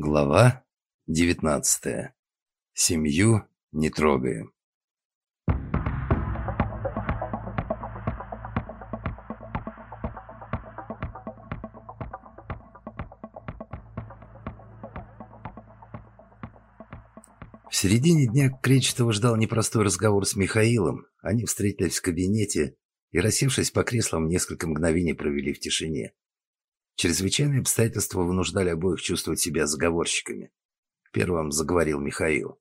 Глава девятнадцатая. Семью не трогаем. В середине дня Кречетова ждал непростой разговор с Михаилом. Они встретились в кабинете и, рассевшись по креслам, несколько мгновений провели в тишине. Чрезвычайные обстоятельства вынуждали обоих чувствовать себя заговорщиками. Первым заговорил Михаил.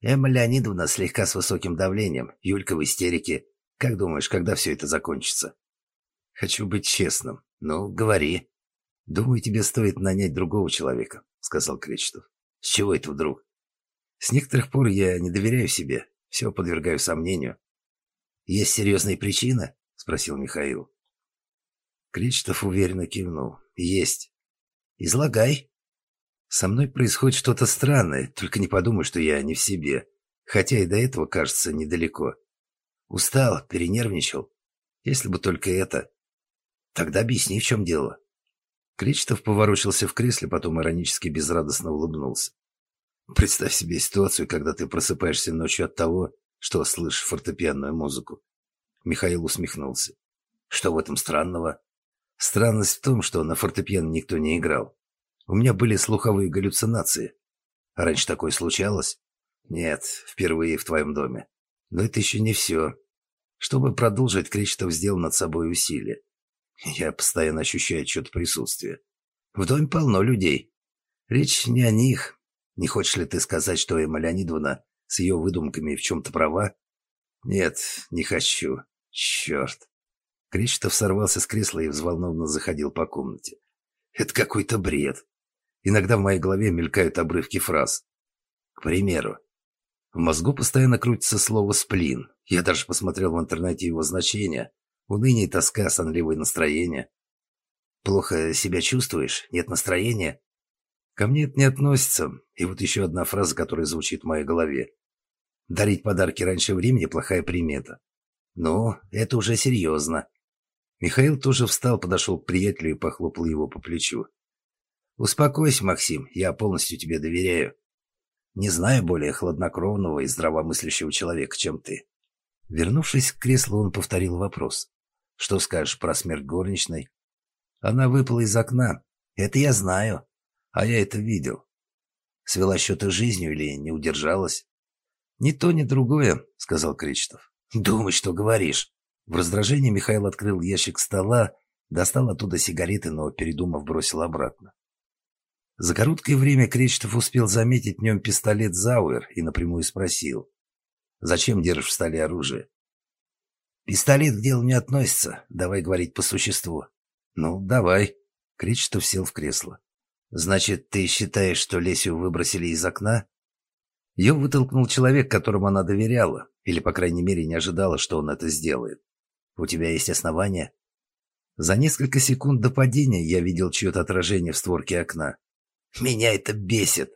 «Эмма Леонидовна слегка с высоким давлением, Юлька в истерике. Как думаешь, когда все это закончится?» «Хочу быть честным. Ну, говори». «Думаю, тебе стоит нанять другого человека», — сказал Кречетов. «С чего это вдруг?» «С некоторых пор я не доверяю себе, все подвергаю сомнению». «Есть серьезные причины?» — спросил Михаил. Кречетов уверенно кивнул. «Есть». «Излагай». «Со мной происходит что-то странное, только не подумай, что я не в себе. Хотя и до этого, кажется, недалеко. Устал, перенервничал. Если бы только это. Тогда объясни, в чем дело». Кречетов поворочился в кресле, потом иронически безрадостно улыбнулся. «Представь себе ситуацию, когда ты просыпаешься ночью от того, что слышишь фортепианную музыку». Михаил усмехнулся. «Что в этом странного?» Странность в том, что на фортепиано никто не играл. У меня были слуховые галлюцинации. Раньше такое случалось? Нет, впервые в твоем доме. Но это еще не все. Чтобы продолжить, Кречетов сделал над собой усилие. Я постоянно ощущаю что-то присутствие. В доме полно людей. Речь не о них. Не хочешь ли ты сказать, что Эмма Леонидовна с ее выдумками в чем-то права? Нет, не хочу. Черт. Кречетов сорвался с кресла и взволнованно заходил по комнате. «Это какой-то бред. Иногда в моей голове мелькают обрывки фраз. К примеру, в мозгу постоянно крутится слово «сплин». Я даже посмотрел в интернете его значение. Уныние, тоска, сонливое настроение. Плохо себя чувствуешь? Нет настроения? Ко мне это не относится. И вот еще одна фраза, которая звучит в моей голове. Дарить подарки раньше времени – плохая примета. Ну, это уже серьезно. Михаил тоже встал, подошел к приятелю и похлопал его по плечу. «Успокойся, Максим, я полностью тебе доверяю. Не знаю более хладнокровного и здравомыслящего человека, чем ты». Вернувшись к креслу, он повторил вопрос. «Что скажешь про смерть горничной?» «Она выпала из окна. Это я знаю. А я это видел. Свела счеты жизнью или не удержалась?» «Ни то, ни другое», — сказал Кречетов. «Думай, что говоришь». В раздражении Михаил открыл ящик стола, достал оттуда сигареты, но, передумав, бросил обратно. За короткое время Кречетов успел заметить в нем пистолет Зауэр и напрямую спросил. «Зачем держишь в столе оружие?» «Пистолет к делу не относится. Давай говорить по существу». «Ну, давай». Кречетов сел в кресло. «Значит, ты считаешь, что Лесю выбросили из окна?» Ее вытолкнул человек, которому она доверяла, или, по крайней мере, не ожидала, что он это сделает. У тебя есть основания?» За несколько секунд до падения я видел чье-то отражение в створке окна. «Меня это бесит!»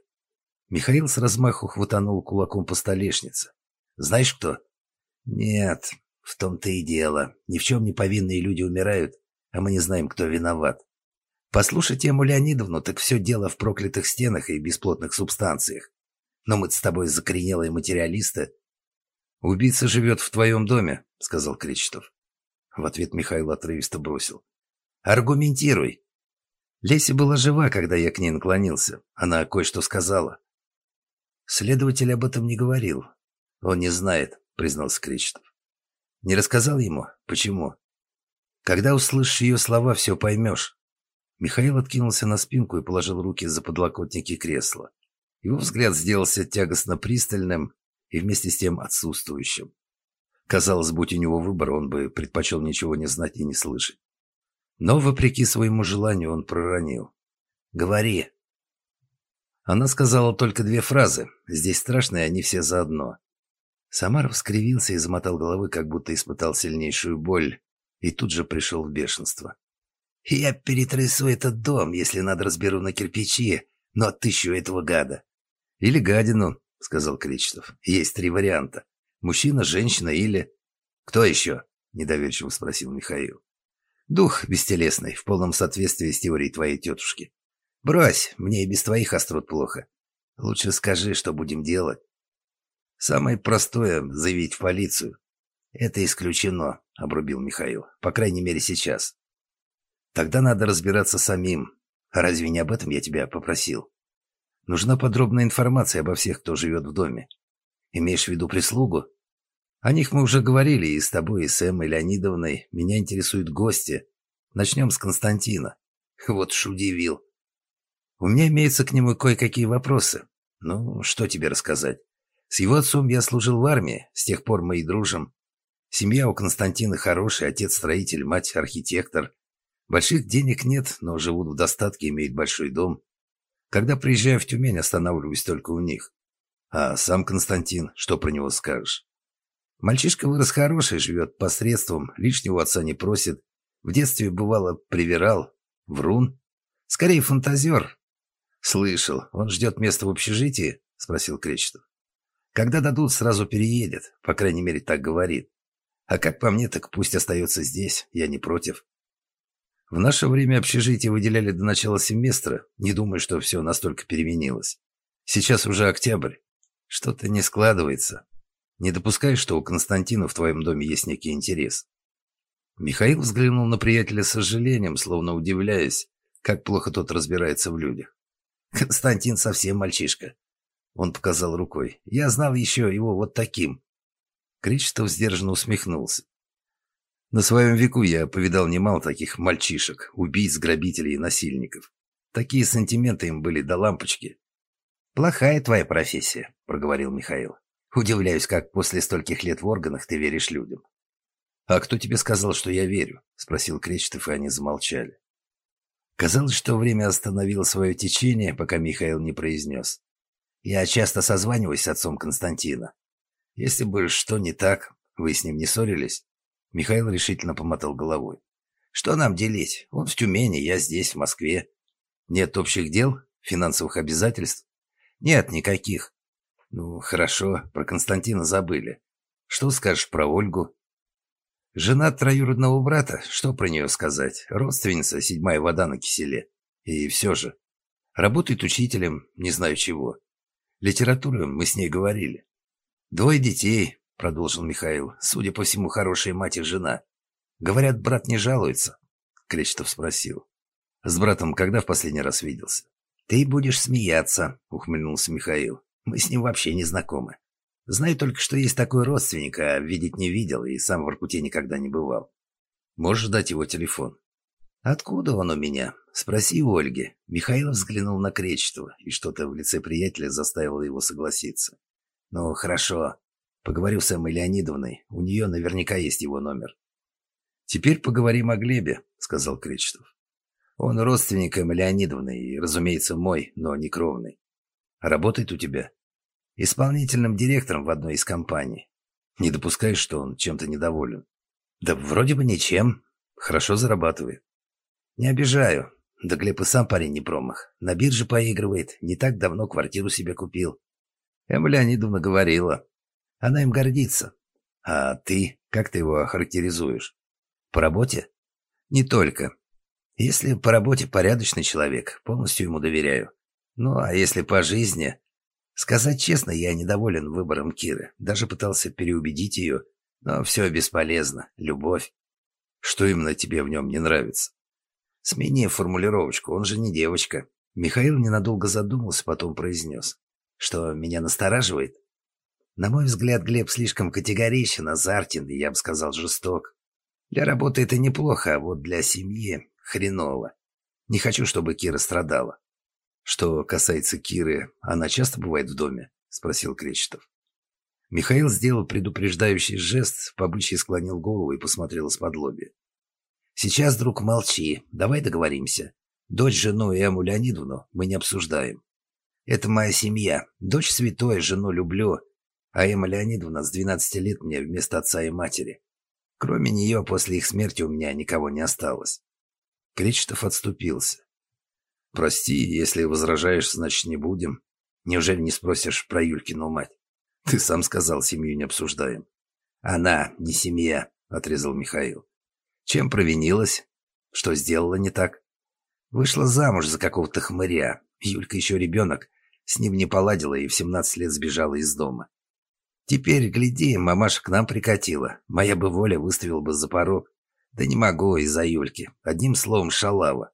Михаил с размаху хватанул кулаком по столешнице. «Знаешь кто?» «Нет, в том-то и дело. Ни в чем не повинные люди умирают, а мы не знаем, кто виноват. Послушай тему Леонидовну, так все дело в проклятых стенах и бесплотных субстанциях. Но мы с тобой закоренелые материалисты». «Убийца живет в твоем доме», — сказал Кречетов. В ответ Михаил отрывисто бросил. «Аргументируй!» Леся была жива, когда я к ней наклонился. Она кое-что сказала. Следователь об этом не говорил. Он не знает, признался Кречетов. Не рассказал ему? Почему? Когда услышишь ее слова, все поймешь. Михаил откинулся на спинку и положил руки за подлокотники кресла. Его взгляд сделался тягостно пристальным и вместе с тем отсутствующим. Казалось, будь у него выбор, он бы предпочел ничего не знать и не слышать. Но, вопреки своему желанию, он проронил. «Говори». Она сказала только две фразы. Здесь страшно, и они все заодно. Самаров скривился и замотал головы, как будто испытал сильнейшую боль, и тут же пришел в бешенство. «Я перетрясу этот дом, если надо разберу на кирпичи, но отыщу этого гада». «Или гадину», — сказал Кречетов. «Есть три варианта. Мужчина, женщина или... Кто еще? Недоверчиво спросил Михаил. Дух бестелесный, в полном соответствии с теорией твоей тетушки. Брось, мне и без твоих острот плохо. Лучше скажи, что будем делать. Самое простое — заявить в полицию. Это исключено, — обрубил Михаил. По крайней мере, сейчас. Тогда надо разбираться самим. Разве не об этом я тебя попросил? Нужна подробная информация обо всех, кто живет в доме. Имеешь в виду прислугу? О них мы уже говорили и с тобой, и с Эммой Леонидовной. Меня интересуют гости. Начнем с Константина. Вот ж удивил. У меня имеются к нему кое-какие вопросы. Ну, что тебе рассказать? С его отцом я служил в армии, с тех пор мы и дружим. Семья у Константина хорошая, отец строитель, мать архитектор. Больших денег нет, но живут в достатке, имеют большой дом. Когда приезжаю в Тюмень, останавливаюсь только у них. А сам Константин, что про него скажешь? Мальчишка вырос хороший, живет посредством, лишнего отца не просит. В детстве, бывало, привирал. Врун. Скорее, фантазер. Слышал, он ждет места в общежитии? Спросил Кречетов. Когда дадут, сразу переедет. По крайней мере, так говорит. А как по мне, так пусть остается здесь. Я не против. В наше время общежитие выделяли до начала семестра. Не думаю, что все настолько переменилось. Сейчас уже октябрь. Что-то не складывается. Не допускаешь, что у Константина в твоем доме есть некий интерес? Михаил взглянул на приятеля с сожалением, словно удивляясь, как плохо тот разбирается в людях. Константин совсем мальчишка. Он показал рукой. Я знал еще его вот таким. Кречетов сдержанно усмехнулся. На своем веку я повидал немало таких мальчишек, убийц, грабителей и насильников. Такие сантименты им были до лампочки. «Плохая твоя профессия», — проговорил Михаил. «Удивляюсь, как после стольких лет в органах ты веришь людям». «А кто тебе сказал, что я верю?» — спросил Кречетов, и они замолчали. Казалось, что время остановило свое течение, пока Михаил не произнес. «Я часто созваниваюсь с отцом Константина. Если бы что не так, вы с ним не ссорились?» Михаил решительно помотал головой. «Что нам делить? Он в Тюмени, я здесь, в Москве. Нет общих дел? Финансовых обязательств? Нет, никаких. Ну, хорошо, про Константина забыли. Что скажешь про Ольгу? Жена троюродного брата, что про нее сказать? Родственница, седьмая вода на киселе. И все же. Работает учителем, не знаю чего. Литературу мы с ней говорили. Двое детей, — продолжил Михаил. «Судя по всему, хорошая мать и жена. Говорят, брат не жалуется?» Кречетов спросил. «С братом когда в последний раз виделся?» «Ты будешь смеяться», — ухмыльнулся Михаил. «Мы с ним вообще не знакомы. Знаю только, что есть такой родственник, а видеть не видел и сам в Иркуте никогда не бывал. Можешь дать его телефон?» «Откуда он у меня?» «Спроси у Ольги». Михаил взглянул на Кречетова, и что-то в лице приятеля заставило его согласиться. «Ну, хорошо. Поговорю с Эммой Леонидовной. У нее наверняка есть его номер. «Теперь поговорим о Глебе», — сказал Кречетов. «Он родственник Эммы Леонидовны и, разумеется, мой, но не кровный. Работает у тебя?» «Исполнительным директором в одной из компаний. Не допускаешь, что он чем-то недоволен?» «Да вроде бы ничем. Хорошо зарабатывает». «Не обижаю. Да Глеб и сам парень не промах. На бирже поигрывает. Не так давно квартиру себе купил». Эмма Леонидовна говорила. Она им гордится. А ты, как ты его охарактеризуешь? По работе? Не только. Если по работе порядочный человек, полностью ему доверяю. Ну, а если по жизни... Сказать честно, я недоволен выбором Киры. Даже пытался переубедить ее. Но все бесполезно. Любовь. Что именно тебе в нем не нравится? Смени формулировочку, он же не девочка. Михаил ненадолго задумался, потом произнес. Что меня настораживает? На мой взгляд, Глеб слишком категоричен, азартен я бы сказал, жесток. Для работы это неплохо, а вот для семьи хреново. Не хочу, чтобы Кира страдала. Что касается Киры, она часто бывает в доме? Спросил Кречетов. Михаил сделал предупреждающий жест, побычьи склонил голову и посмотрел из-под лоби. «Сейчас, друг, молчи. Давай договоримся. Дочь, жену и Эму Леонидовну мы не обсуждаем. Это моя семья. Дочь святой, жену люблю. А Эмма Леонидовна с 12 лет мне вместо отца и матери. Кроме нее, после их смерти у меня никого не осталось. Кречетов отступился. «Прости, если возражаешь, значит, не будем. Неужели не спросишь про Юлькину мать? Ты сам сказал, семью не обсуждаем». «Она не семья», — отрезал Михаил. «Чем провинилась? Что сделала не так?» Вышла замуж за какого-то хмыря. Юлька еще ребенок. С ним не поладила и в 17 лет сбежала из дома. Теперь, гляди, мамаша к нам прикатила. Моя бы воля выставила бы за порог. Да не могу из-за Юльки. Одним словом, шалава.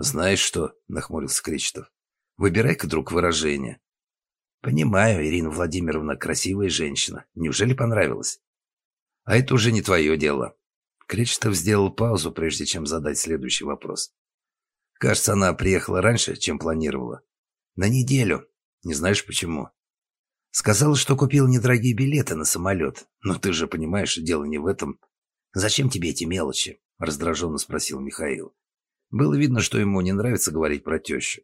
Знаешь что, нахмурился Кречетов. Выбирай-ка, друг, выражение. Понимаю, Ирина Владимировна красивая женщина. Неужели понравилось? А это уже не твое дело. Кречетов сделал паузу, прежде чем задать следующий вопрос. Кажется, она приехала раньше, чем планировала. На неделю. Не знаешь почему? Сказала, что купил недорогие билеты на самолет. Но ты же понимаешь, дело не в этом. Зачем тебе эти мелочи? Раздраженно спросил Михаил. Было видно, что ему не нравится говорить про тещу.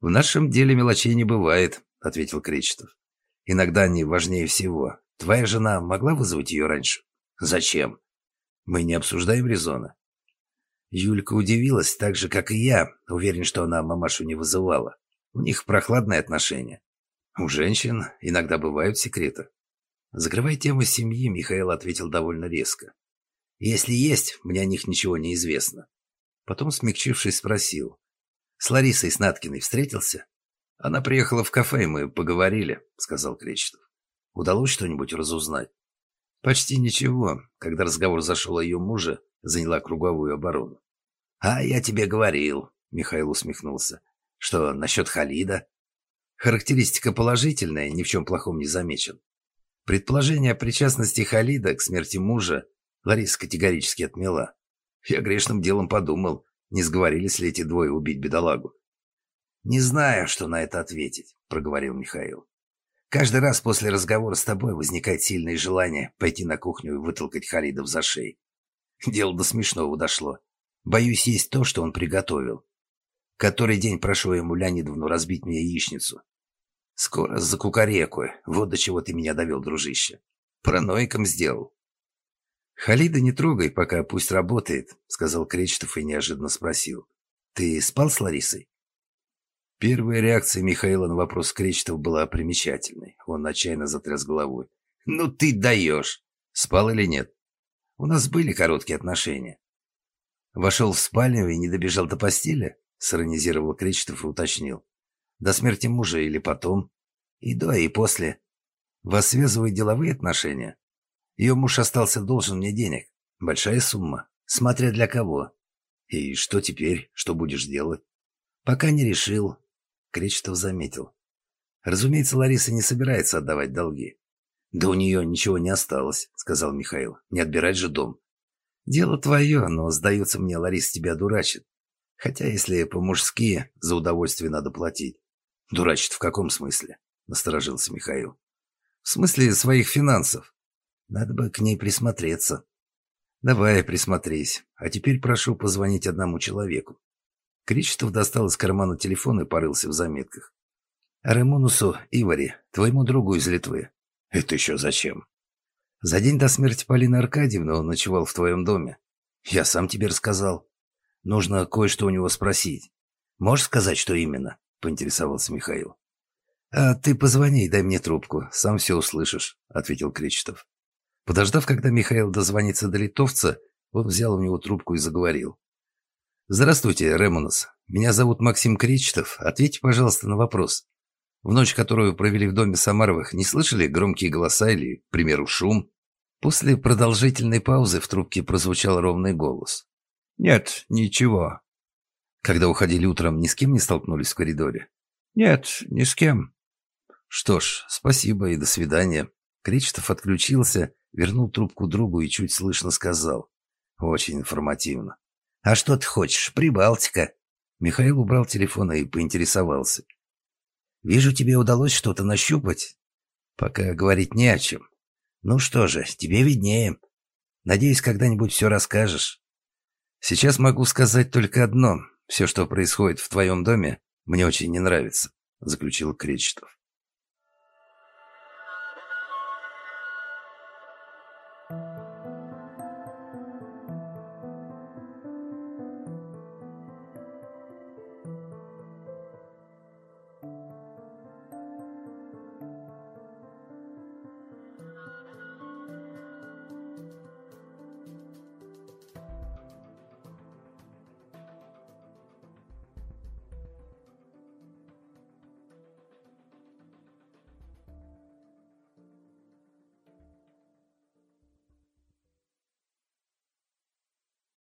«В нашем деле мелочей не бывает», — ответил Кречетов. «Иногда они важнее всего. Твоя жена могла вызвать ее раньше?» «Зачем?» «Мы не обсуждаем резона. Юлька удивилась, так же, как и я. Уверен, что она мамашу не вызывала. У них прохладные отношения. У женщин иногда бывают секреты. Закрывая тему семьи, Михаил ответил довольно резко. Если есть, мне о них ничего не известно. Потом, смягчившись, спросил. С Ларисой Снаткиной встретился? Она приехала в кафе, и мы поговорили, сказал Кречетов. Удалось что-нибудь разузнать? Почти ничего. Когда разговор зашел о ее муже, заняла круговую оборону. «А я тебе говорил», — Михаил усмехнулся, — «что насчет Халида?» Характеристика положительная, ни в чем плохом не замечен. Предположение о причастности Халида к смерти мужа Лариса категорически отмела. Я грешным делом подумал, не сговорились ли эти двое убить бедолагу. «Не знаю, что на это ответить», — проговорил Михаил. «Каждый раз после разговора с тобой возникает сильное желание пойти на кухню и вытолкать Халидов за шеи. Дело до смешного дошло. Боюсь есть то, что он приготовил. Который день прошу ему Леонидовну разбить мне яичницу. Скоро за кукареку. Вот до чего ты меня довел, дружище. Параноиком сделал. Халида не трогай, пока пусть работает, сказал Кречетов и неожиданно спросил. Ты спал с Ларисой? Первая реакция Михаила на вопрос Кречетова была примечательной. Он отчаянно затряс головой. «Ну ты даешь! Спал или нет?» У нас были короткие отношения. Вошел в спальню и не добежал до постели, сиронизировал Кречетов и уточнил. До смерти мужа или потом? И до, и после. Вас связывают деловые отношения? Ее муж остался должен мне денег. Большая сумма. Смотря для кого. И что теперь? Что будешь делать? Пока не решил. Кречетов заметил. Разумеется, Лариса не собирается отдавать долги. «Да у нее ничего не осталось», — сказал Михаил. «Не отбирать же дом». «Дело твое, но, сдается мне, Лариса тебя дурачит. Хотя, если по-мужски, за удовольствие надо платить». «Дурачит в каком смысле?» — насторожился Михаил. «В смысле своих финансов. Надо бы к ней присмотреться». «Давай, присмотрись. А теперь прошу позвонить одному человеку». Кричетов достал из кармана телефон и порылся в заметках. «Ремонусу Ивари, твоему другу из Литвы. «Это еще зачем?» «За день до смерти Полины Аркадьевны он ночевал в твоем доме. Я сам тебе рассказал. Нужно кое-что у него спросить. Можешь сказать, что именно?» — поинтересовался Михаил. «А ты позвони и дай мне трубку, сам все услышишь», — ответил Кречетов. Подождав, когда Михаил дозвонится до литовца, он взял у него трубку и заговорил. «Здравствуйте, Ремонос. Меня зовут Максим Кречетов. Ответьте, пожалуйста, на вопрос. В ночь, которую провели в доме Самаровых, не слышали громкие голоса или, к примеру, шум? После продолжительной паузы в трубке прозвучал ровный голос. «Нет, ничего». Когда уходили утром, ни с кем не столкнулись в коридоре? «Нет, ни с кем». «Что ж, спасибо и до свидания». Кречетов отключился, вернул трубку другу и чуть слышно сказал. «Очень информативно». «А что ты хочешь? Прибалтика». Михаил убрал телефон и поинтересовался. Вижу, тебе удалось что-то нащупать. Пока говорить не о чем. Ну что же, тебе виднее. Надеюсь, когда-нибудь все расскажешь. Сейчас могу сказать только одно. Все, что происходит в твоем доме, мне очень не нравится, заключил Кречетов.